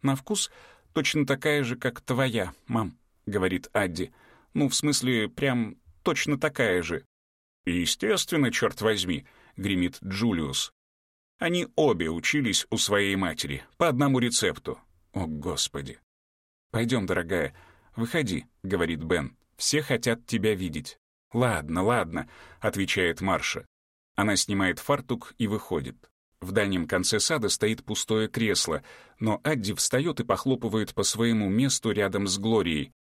«На вкус точно такая же, как твоя, мам», — говорит Адди. «Ну, в смысле, прям точно такая же». «Естественно, черт возьми», — гремит Джулиус. Они обе учились у своей матери, по одному рецепту. О, Господи. «Пойдем, дорогая, выходи», — говорит Бен. «Все хотят тебя видеть». «Ладно, ладно», — отвечает Марша. Она снимает фартук и выходит. В дальнем конце сада стоит пустое кресло, но Адди встает и похлопывает по своему месту рядом с Глорией.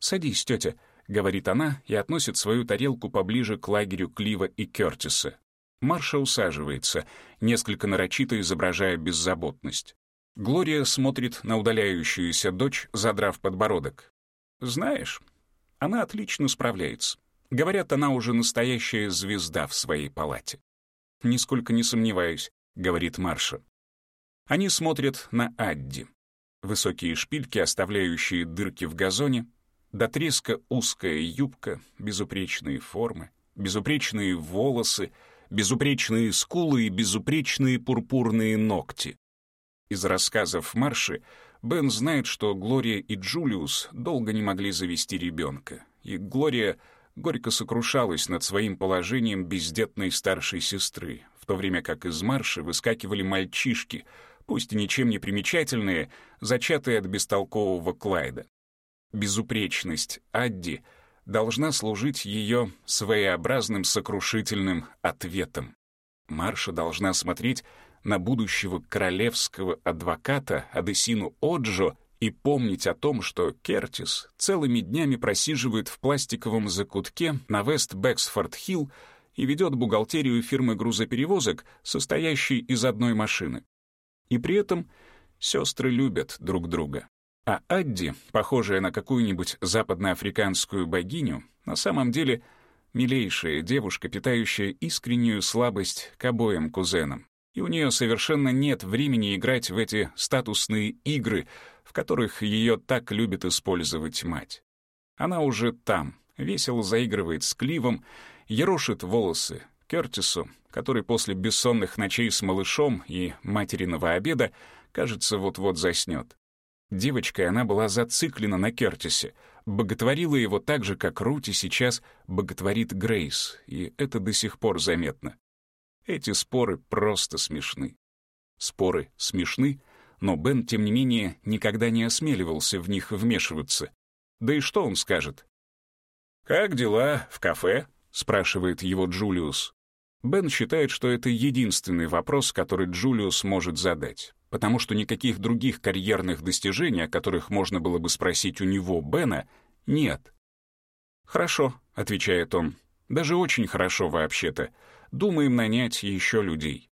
«Садись, тетя», — говорит она и относит свою тарелку поближе к лагерю Клива и Кертиса. Марша усаживается, несколько нарочито изображая беззаботность. Глория смотрит на удаляющуюся дочь, задрав подбородок. «Знаешь, она отлично справляется. Говорят, она уже настоящая звезда в своей палате». «Нисколько не сомневаюсь», — говорит Марша. Они смотрят на Адди. Высокие шпильки, оставляющие дырки в газоне, до треска узкая юбка, безупречные формы, безупречные волосы, безупречные скулы и безупречные пурпурные ногти. Из рассказов Марши Бен знает, что Глория и Джулиус долго не могли завести ребенка, и Глория горько сокрушалась над своим положением бездетной старшей сестры, в то время как из марши выскакивали мальчишки, пусть и ничем не примечательные, зачатые от бестолкового Клайда. Безупречность Адди должна служить ее своеобразным сокрушительным ответом. Марша должна смотреть на будущего королевского адвоката Адесину Оджо и помнить о том, что Кертис целыми днями просиживает в пластиковом закутке на Вест-Бэксфорд-Хилл и ведет бухгалтерию фирмы грузоперевозок, состоящей из одной машины. И при этом сестры любят друг друга. А Адди, похожая на какую-нибудь западноафриканскую богиню, на самом деле милейшая девушка, питающая искреннюю слабость к обоим кузенам. И у нее совершенно нет времени играть в эти статусные игры, в которых ее так любит использовать мать. Она уже там, весело заигрывает с Кливом, ерошит волосы Кертису, который после бессонных ночей с малышом и материного обеда, кажется, вот-вот заснет. Девочкой она была зациклена на Кертисе, боготворила его так же, как Рути сейчас боготворит Грейс, и это до сих пор заметно. Эти споры просто смешны. Споры смешны, но Бен, тем не менее, никогда не осмеливался в них вмешиваться. Да и что он скажет? «Как дела в кафе?» — спрашивает его Джулиус. Бен считает, что это единственный вопрос, который Джулиус может задать, потому что никаких других карьерных достижений, о которых можно было бы спросить у него, Бена, нет. «Хорошо», — отвечает он, — «даже очень хорошо вообще-то. Думаем нанять еще людей».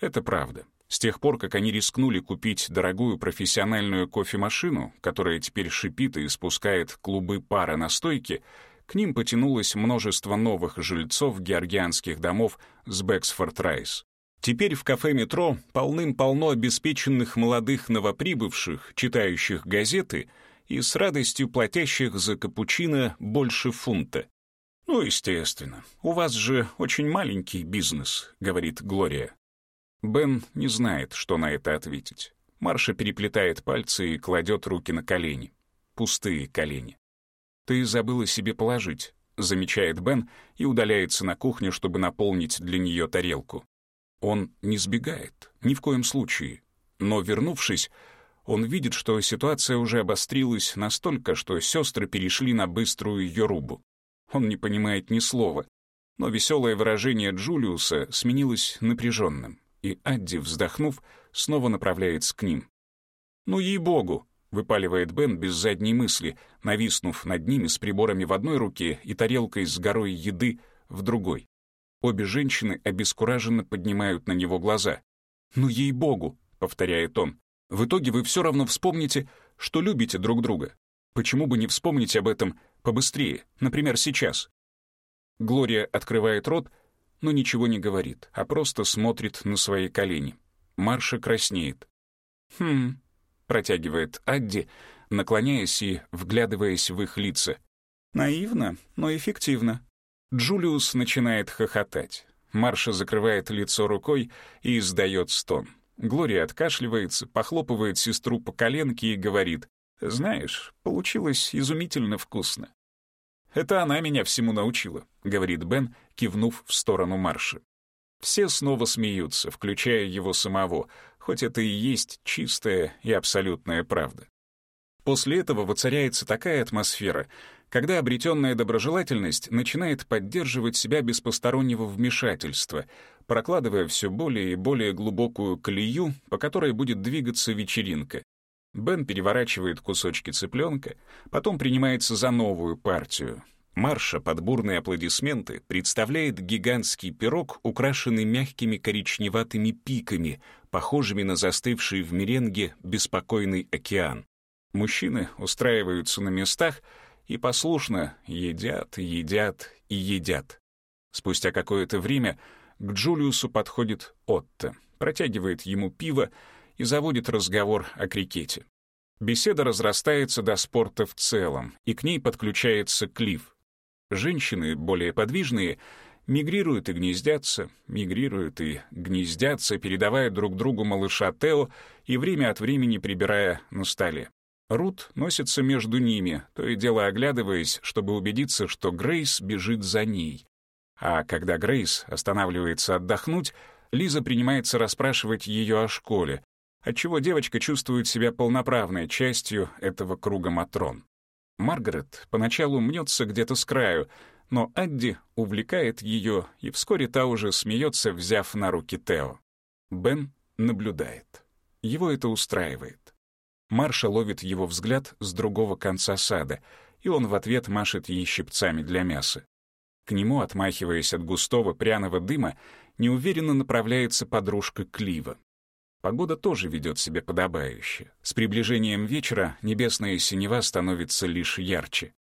Это правда. С тех пор, как они рискнули купить дорогую профессиональную кофемашину, которая теперь шипит и испускает клубы пара на стойке, к ним потянулось множество новых жильцов георгианских домов с Бэксфорд-Райс. Теперь в кафе «Метро» полным-полно обеспеченных молодых новоприбывших, читающих газеты и с радостью платящих за капучино больше фунта. «Ну, естественно, у вас же очень маленький бизнес», — говорит Глория. Бен не знает, что на это ответить. Марша переплетает пальцы и кладет руки на колени. Пустые колени. «Ты забыла себе положить», — замечает Бен и удаляется на кухню, чтобы наполнить для нее тарелку. Он не сбегает, ни в коем случае. Но, вернувшись, он видит, что ситуация уже обострилась настолько, что сестры перешли на быструю Йорубу. Он не понимает ни слова, но веселое выражение Джулиуса сменилось напряженным, и Адди, вздохнув, снова направляется к ним. «Ну, ей-богу!» — выпаливает Бен без задней мысли, нависнув над ними с приборами в одной руке и тарелкой с горой еды в другой. Обе женщины обескураженно поднимают на него глаза. «Ну, ей-богу!» — повторяет он. «В итоге вы все равно вспомните, что любите друг друга. Почему бы не вспомнить об этом побыстрее, например, сейчас?» Глория открывает рот, но ничего не говорит, а просто смотрит на свои колени. Марша краснеет. «Хм», — протягивает Адди, наклоняясь и вглядываясь в их лица. «Наивно, но эффективно. Джулиус начинает хохотать. Марша закрывает лицо рукой и издает стон. Глория откашливается, похлопывает сестру по коленке и говорит, «Знаешь, получилось изумительно вкусно». «Это она меня всему научила», — говорит Бен, кивнув в сторону Марши. Все снова смеются, включая его самого, хоть это и есть чистая и абсолютная правда. После этого воцаряется такая атмосфера, когда обретенная доброжелательность начинает поддерживать себя без постороннего вмешательства, прокладывая все более и более глубокую колею, по которой будет двигаться вечеринка. Бен переворачивает кусочки цыпленка, потом принимается за новую партию. Марша под бурные аплодисменты представляет гигантский пирог, украшенный мягкими коричневатыми пиками, похожими на застывший в меренге беспокойный океан. Мужчины устраиваются на местах — и послушно едят, едят и едят. Спустя какое-то время к Джулиусу подходит Отто, протягивает ему пиво и заводит разговор о крикете. Беседа разрастается до спорта в целом, и к ней подключается Клифф. Женщины, более подвижные, мигрируют и гнездятся, мигрируют и гнездятся, передавая друг другу малыша Тео и время от времени прибирая на столе. Рут носится между ними, то и дело оглядываясь, чтобы убедиться, что Грейс бежит за ней. А когда Грейс останавливается отдохнуть, Лиза принимается расспрашивать ее о школе, отчего девочка чувствует себя полноправной частью этого круга Матрон. Маргарет поначалу мнется где-то с краю, но Адди увлекает ее, и вскоре та уже смеется, взяв на руки Тео. Бен наблюдает. Его это устраивает. Марша ловит его взгляд с другого конца сада, и он в ответ машет ей щипцами для мяса. К нему, отмахиваясь от густого пряного дыма, неуверенно направляется подружка Клива. Погода тоже ведет себя подобающе. С приближением вечера небесная синева становится лишь ярче.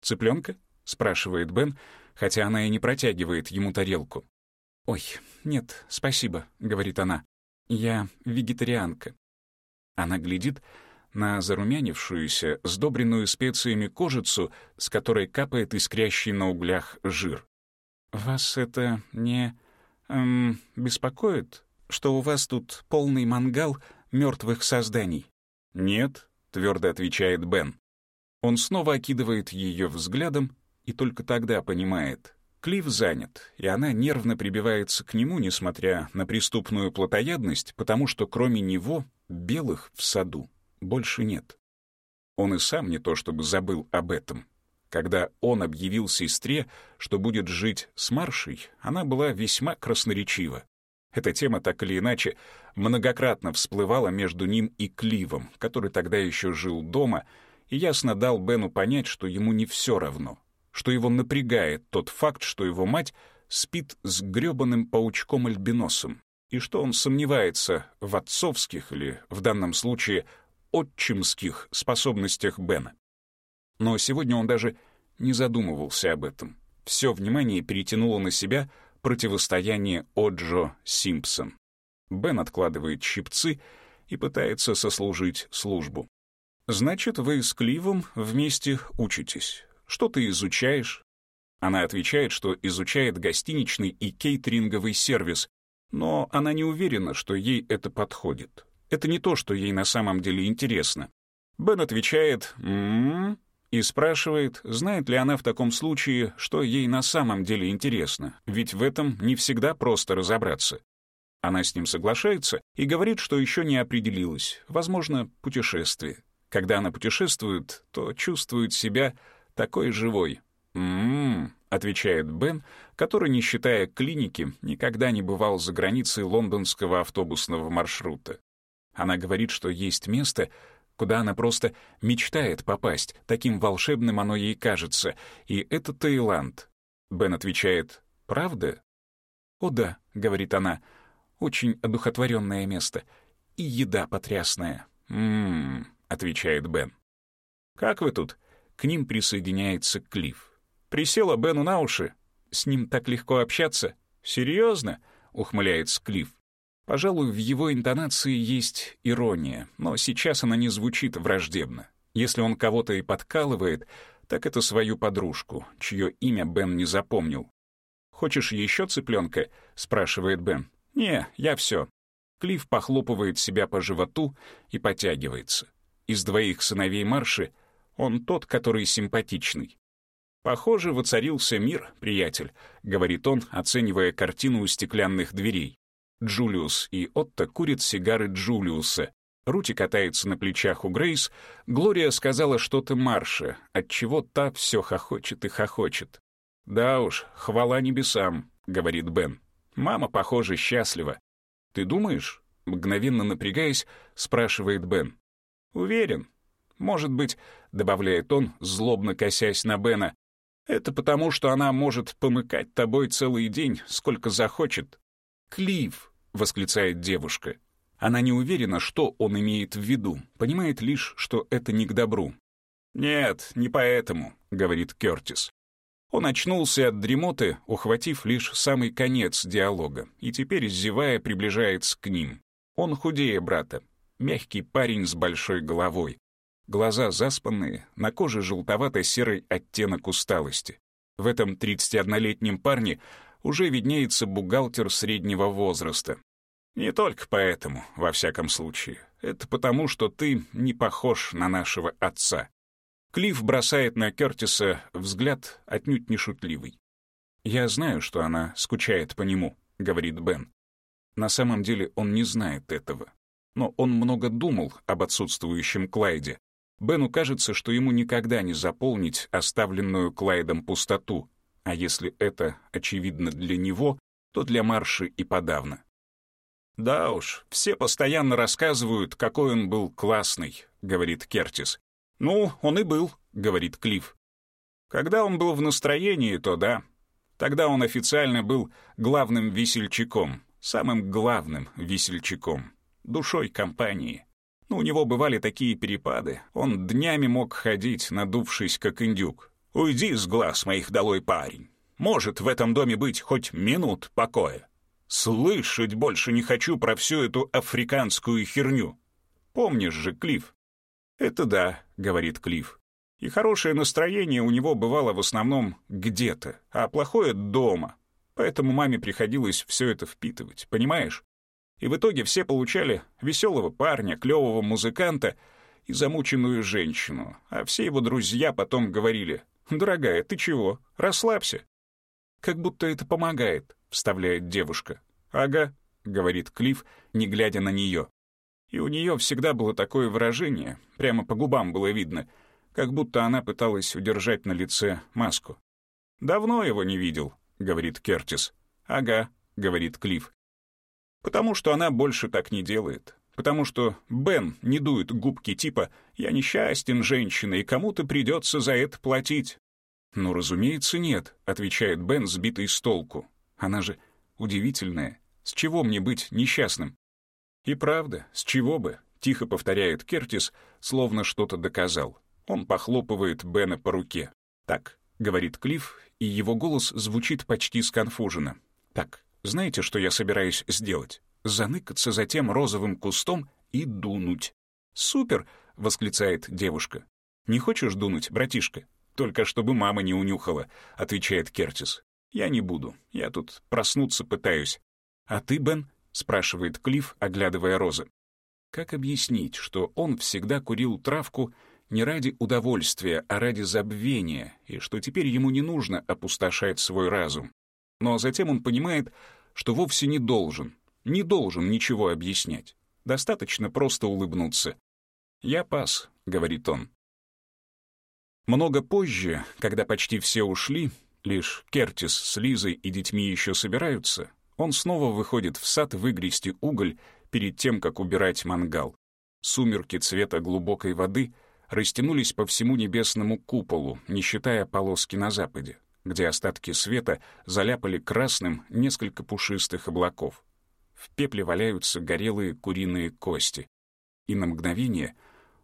«Цыпленка?» — спрашивает Бен, хотя она и не протягивает ему тарелку. «Ой, нет, спасибо», — говорит она. «Я вегетарианка». Она глядит, на зарумянившуюся, сдобренную специями кожицу, с которой капает искрящий на углях жир. «Вас это не... Эм, беспокоит, что у вас тут полный мангал мертвых созданий?» «Нет», — твердо отвечает Бен. Он снова окидывает ее взглядом и только тогда понимает. Клифф занят, и она нервно прибивается к нему, несмотря на преступную плотоядность, потому что кроме него белых в саду больше нет. Он и сам не то чтобы забыл об этом. Когда он объявил сестре, что будет жить с Маршей, она была весьма красноречива. Эта тема так или иначе многократно всплывала между ним и Кливом, который тогда еще жил дома, и ясно дал Бену понять, что ему не все равно, что его напрягает тот факт, что его мать спит с грёбаным паучком-альбиносом, и что он сомневается в отцовских или, в данном случае, отчимских способностях Бена. Но сегодня он даже не задумывался об этом. Все внимание перетянуло на себя противостояние Оджо Симпсон. Бен откладывает щипцы и пытается сослужить службу. «Значит, вы с Кливом вместе учитесь. Что ты изучаешь?» Она отвечает, что изучает гостиничный и кейтеринговый сервис, но она не уверена, что ей это подходит. Это не то, что ей на самом деле интересно. Бен отвечает «м-м-м» и спрашивает, знает ли она в таком случае, что ей на самом деле интересно, ведь в этом не всегда просто разобраться. Она с ним соглашается и говорит, что еще не определилась, возможно, путешествие. Когда она путешествует, то чувствует себя такой живой. «М-м-м», отвечает Бен, который, не считая клиники, никогда не бывал за границей лондонского автобусного маршрута. Она говорит, что есть место, куда она просто мечтает попасть, таким волшебным оно ей кажется, и это Таиланд. Бен отвечает «Правда?» «О да», — говорит она, — «очень одухотворенное место. И еда потрясная». «М-м-м», отвечает Бен. «Как вы тут?» К ним присоединяется Клифф. Присела Бену на уши. С ним так легко общаться. «Серьезно?» — ухмыляется Клифф. Пожалуй, в его интонации есть ирония, но сейчас она не звучит враждебно. Если он кого-то и подкалывает, так это свою подружку, чье имя Бен не запомнил. «Хочешь еще цыпленка?» — спрашивает Бен. «Не, я все». Клифф похлопывает себя по животу и потягивается. Из двоих сыновей Марши он тот, который симпатичный. «Похоже, воцарился мир, приятель», — говорит он, оценивая картину у стеклянных дверей. Джулиус и Отто курят сигары Джулиуса. Рути катается на плечах у Грейс. Глория сказала что-то Марше, отчего та все хохочет и хохочет. «Да уж, хвала небесам», — говорит Бен. «Мама, похоже, счастлива». «Ты думаешь?» — мгновенно напрягаясь, спрашивает Бен. «Уверен. Может быть», — добавляет он, злобно косясь на Бена, «это потому, что она может помыкать тобой целый день, сколько захочет, «Клифф!» — восклицает девушка. Она не уверена, что он имеет в виду, понимает лишь, что это не к добру. «Нет, не поэтому», — говорит Кертис. Он очнулся от дремоты, ухватив лишь самый конец диалога, и теперь, зевая, приближается к ним. Он худее брата, мягкий парень с большой головой. Глаза заспанные, на коже желтовато-серый оттенок усталости. В этом 31-летнем парне уже виднеется бухгалтер среднего возраста. Не только поэтому, во всяком случае. Это потому, что ты не похож на нашего отца. Клифф бросает на Кертиса взгляд отнюдь не шутливый. «Я знаю, что она скучает по нему», — говорит Бен. На самом деле он не знает этого. Но он много думал об отсутствующем Клайде. Бену кажется, что ему никогда не заполнить оставленную Клайдом пустоту, а если это очевидно для него, то для Марши и подавно. «Да уж, все постоянно рассказывают, какой он был классный», — говорит Кертис. «Ну, он и был», — говорит Клифф. «Когда он был в настроении, то да. Тогда он официально был главным весельчаком, самым главным весельчаком, душой компании. Ну, у него бывали такие перепады, он днями мог ходить, надувшись как индюк, Уйди с глаз моих долой, парень. Может в этом доме быть хоть минут покоя. Слышать больше не хочу про всю эту африканскую херню. Помнишь же, Клифф? Это да, говорит Клифф. И хорошее настроение у него бывало в основном где-то, а плохое — дома. Поэтому маме приходилось все это впитывать, понимаешь? И в итоге все получали веселого парня, клевого музыканта и замученную женщину, а все его друзья потом говорили «Дорогая, ты чего? Расслабься». «Как будто это помогает», — вставляет девушка. «Ага», — говорит Клифф, не глядя на нее. И у нее всегда было такое выражение, прямо по губам было видно, как будто она пыталась удержать на лице маску. «Давно его не видел», — говорит Кертис. «Ага», — говорит Клифф. «Потому что она больше так не делает потому что Бен не дует губки типа «Я несчастен, женщина, и кому-то придется за это платить». «Ну, разумеется, нет», — отвечает Бен, сбитый с толку. «Она же удивительная. С чего мне быть несчастным?» «И правда, с чего бы?» — тихо повторяет Кертис, словно что-то доказал. Он похлопывает Бена по руке. «Так», — говорит Клифф, и его голос звучит почти сконфуженно. Так, знаете, что я собираюсь сделать? Заныкаться за тем розовым кустом и дунуть. «Супер!» — восклицает девушка. «Не хочешь дунуть, братишка?» «Только чтобы мама не унюхала», — отвечает Кертис. «Я не буду. Я тут проснуться пытаюсь». «А ты, Бен?» — спрашивает Клифф, оглядывая розы. Как объяснить, что он всегда курил травку не ради удовольствия, а ради забвения, и что теперь ему не нужно опустошать свой разум? Но затем он понимает, что вовсе не должен, не должен ничего объяснять. Достаточно просто улыбнуться. «Я пас», — говорит он. Много позже, когда почти все ушли, лишь Кертис с Лизой и детьми еще собираются, он снова выходит в сад выгрести уголь перед тем, как убирать мангал. Сумерки цвета глубокой воды растянулись по всему небесному куполу, не считая полоски на западе, где остатки света заляпали красным несколько пушистых облаков. В пепле валяются горелые куриные кости. И на мгновение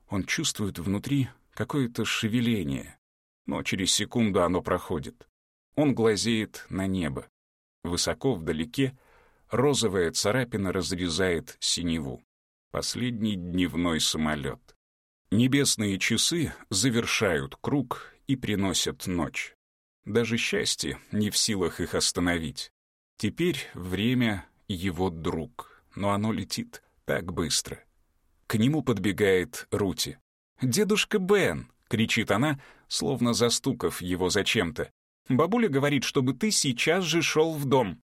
он чувствует внутри какое-то шевеление, но через секунду оно проходит. Он глазеет на небо. Высоко вдалеке розовая царапина разрезает синеву. Последний дневной самолет. Небесные часы завершают круг и приносят ночь. Даже счастье не в силах их остановить. Теперь время его друг, но оно летит так быстро. К нему подбегает Рути. «Дедушка Бен!» — кричит она, словно застукав его зачем-то. «Бабуля говорит, чтобы ты сейчас же шел в дом».